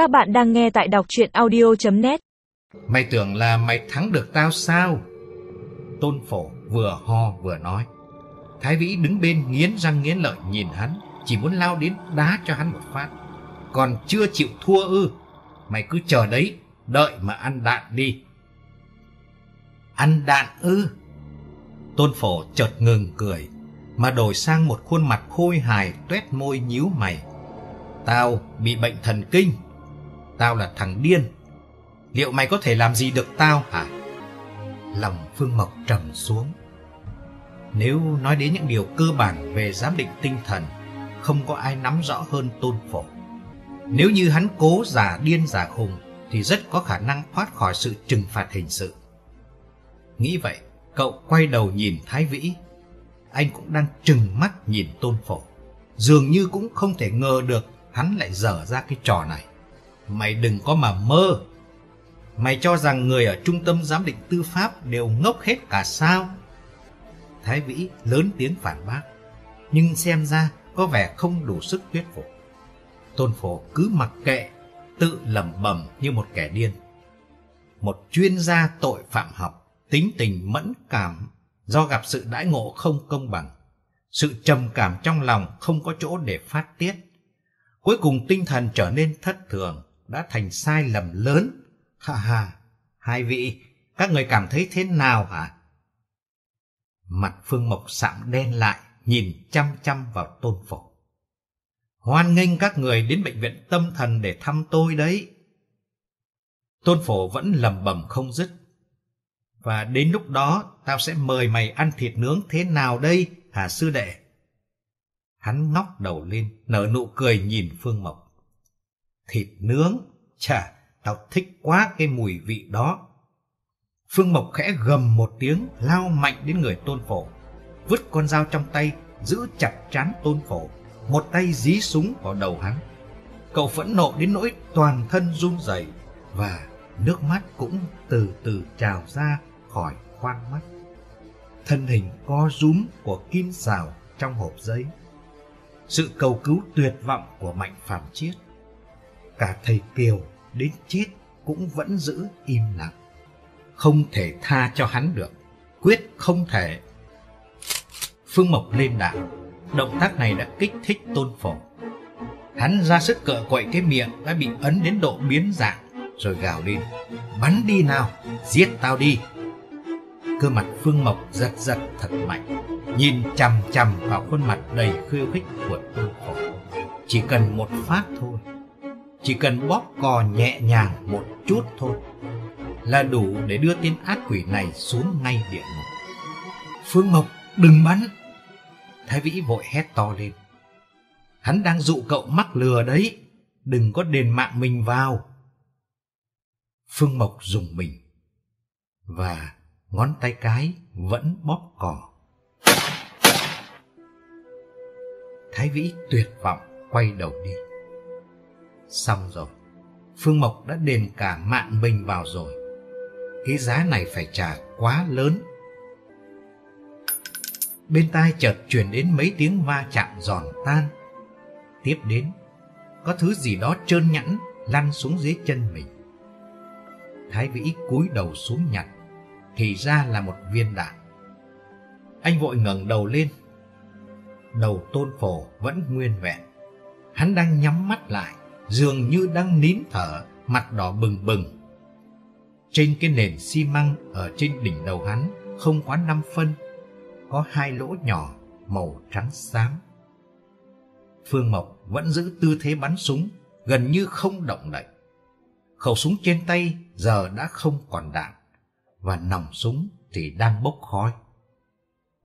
Các bạn đang nghe tại đọc chuyện audio.net Mày tưởng là mày thắng được tao sao? Tôn phổ vừa ho vừa nói. Thái Vĩ đứng bên nghiến răng nghiến lợi nhìn hắn, chỉ muốn lao đến đá cho hắn một phát. Còn chưa chịu thua ư, mày cứ chờ đấy, đợi mà ăn đạn đi. Ăn đạn ư? Tôn phổ chợt ngừng cười, mà đổi sang một khuôn mặt khôi hài tuét môi nhíu mày. Tao bị bệnh thần kinh, tao là thằng điên. Liệu mày có thể làm gì được tao hả? Lòng Phương Mộc trầm xuống. Nếu nói đến những điều cơ bản về giám định tinh thần, không có ai nắm rõ hơn tôn phổ. Nếu như hắn cố giả điên giả khùng, thì rất có khả năng thoát khỏi sự trừng phạt hình sự. Nghĩ vậy, cậu quay đầu nhìn Thái Vĩ. Anh cũng đang trừng mắt nhìn tôn phổ. Dường như cũng không thể ngờ được hắn lại dở ra cái trò này. Mày đừng có mà mơ. Mày cho rằng người ở trung tâm giám định tư pháp đều ngốc hết cả sao? Thái Vĩ lớn tiếng phản bác, nhưng xem ra có vẻ không đủ sức thuyết phục. Tôn Phổ cứ mặc kệ, tự lẩm bẩm như một kẻ điên. Một chuyên gia tội phạm học, tính tình mẫn cảm do gặp sự đãi ngộ không công bằng. Sự trầm cảm trong lòng không có chỗ để phát tiết. Cuối cùng tinh thần trở nên thất thường, đã thành sai lầm lớn. Ha ha, hai vị, các người cảm thấy thế nào hả? Mặt Phương Mộc sạm đen lại, nhìn chăm chăm vào tôn phổ. Hoan nghênh các người đến bệnh viện tâm thần để thăm tôi đấy. Tôn phổ vẫn lầm bầm không dứt. Và đến lúc đó tao sẽ mời mày ăn thịt nướng thế nào đây hả sư đệ? Hắn ngóc đầu lên, nở nụ cười nhìn Phương Mộc. Thịt nướng? Chà, tao thích quá cái mùi vị đó. Phương Mộc khẽ gầm một tiếng, lao mạnh đến người tôn phổ. Vứt con dao trong tay, giữ chặt chán tôn phổ. Một tay dí súng vào đầu hắn. Cậu phẫn nộ đến nỗi toàn thân run rẩy và nước mắt cũng từ từ trào ra khỏi khoang mắt. Thân hình co rúm của kim xào trong hộp giấy. Sự cầu cứu tuyệt vọng của Mạnh Phạm Chiết. Cả thầy Kiều đến chết cũng vẫn giữ im lặng. Không thể tha cho hắn được, quyết không thể. Phương Mộc lên đạn, động tác này đã kích thích tôn phổ. Hắn ra sức cỡ quậy cái miệng đã bị ấn đến độ biến dạng, rồi gào lên, bắn đi nào, giết tao đi. Cơ mặt Phương Mộc giật giật thật mạnh, nhìn chằm chằm vào khuôn mặt đầy khiêu khích của tôn phổ. Chỉ cần một phát thôi, chỉ cần bóp cò nhẹ nhàng một chút thôi là đủ để đưa tên ác quỷ này xuống ngay địa ngục. Phương Mộc, đừng bắn! Thái Vĩ vội hét to lên. Hắn đang dụ cậu mắc lừa đấy, đừng có đền mạng mình vào. Phương Mộc dùng mình, và ngón tay cái vẫn bóp cò. Thái Vĩ tuyệt vọng quay đầu đi. Xong rồi, Phương Mộc đã đền cả mạng mình vào rồi. Cái giá này phải trả quá lớn. Bên tai chợt truyền đến mấy tiếng va chạm giòn tan. Tiếp đến, có thứ gì đó trơn nhẵn lăn xuống dưới chân mình. Thái Vĩ cúi đầu xuống nhặt, thì ra là một viên đạn. Anh vội ngẩng đầu lên. Đầu tôn phổ vẫn nguyên vẹn. Hắn đang nhắm mắt lại, dường như đang nín thở, mặt đỏ bừng bừng. Trên cái nền xi măng ở trên đỉnh đầu hắn không quá năm phân, có hai lỗ nhỏ màu trắng xám. Phương Mộc vẫn giữ tư thế bắn súng, gần như không động đậy. Khẩu súng trên tay giờ đã không còn đạn, và nòng súng thì đang bốc khói.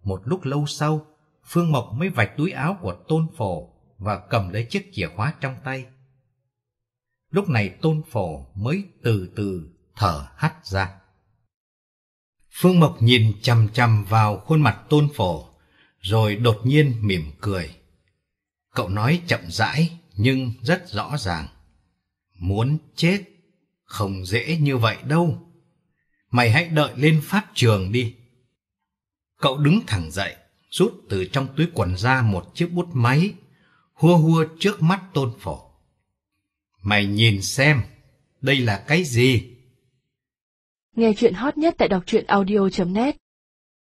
Một lúc lâu sau, Phương Mộc mới vạch túi áo của Tôn Phổ và cầm lấy chiếc chìa khóa trong tay. Lúc này Tôn Phổ mới từ từ thở hắt ra. Phương Mộc nhìn chằm chằm vào khuôn mặt Tôn Phổ, rồi đột nhiên mỉm cười. Cậu nói chậm rãi nhưng rất rõ ràng. Muốn chết không dễ như vậy đâu. Mày hãy đợi lên pháp trường đi. Cậu đứng thẳng dậy, rút từ trong túi quần ra một chiếc bút máy, hua hua trước mắt tôn phổ. Mày nhìn xem, đây là cái gì? Nghe chuyện hot nhất tại đọc truyện audio.net